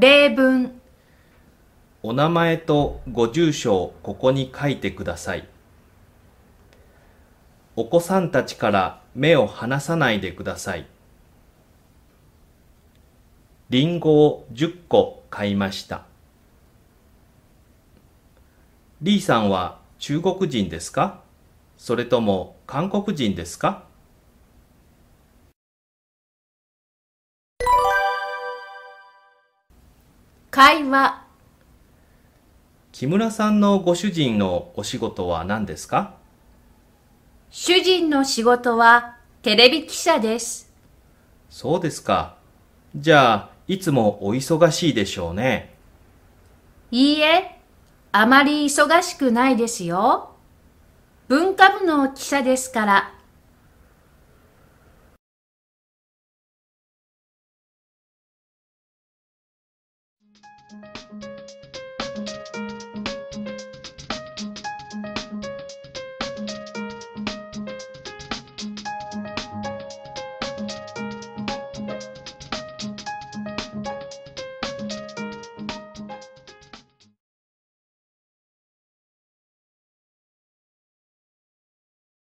例文、お名前とご住所をここに書いてください。お子さんたちから目を離さないでください。りんごを10個買いました。リーさんは中国人ですか？それとも韓国人ですか？会話、木村さんのご主人のお仕事は何ですか？主人の仕事はテレビ記者です。そうですか。じゃあ、いつもお忙しいでしょうね。いいえ、あまり忙しくないですよ。文化部の記者ですから。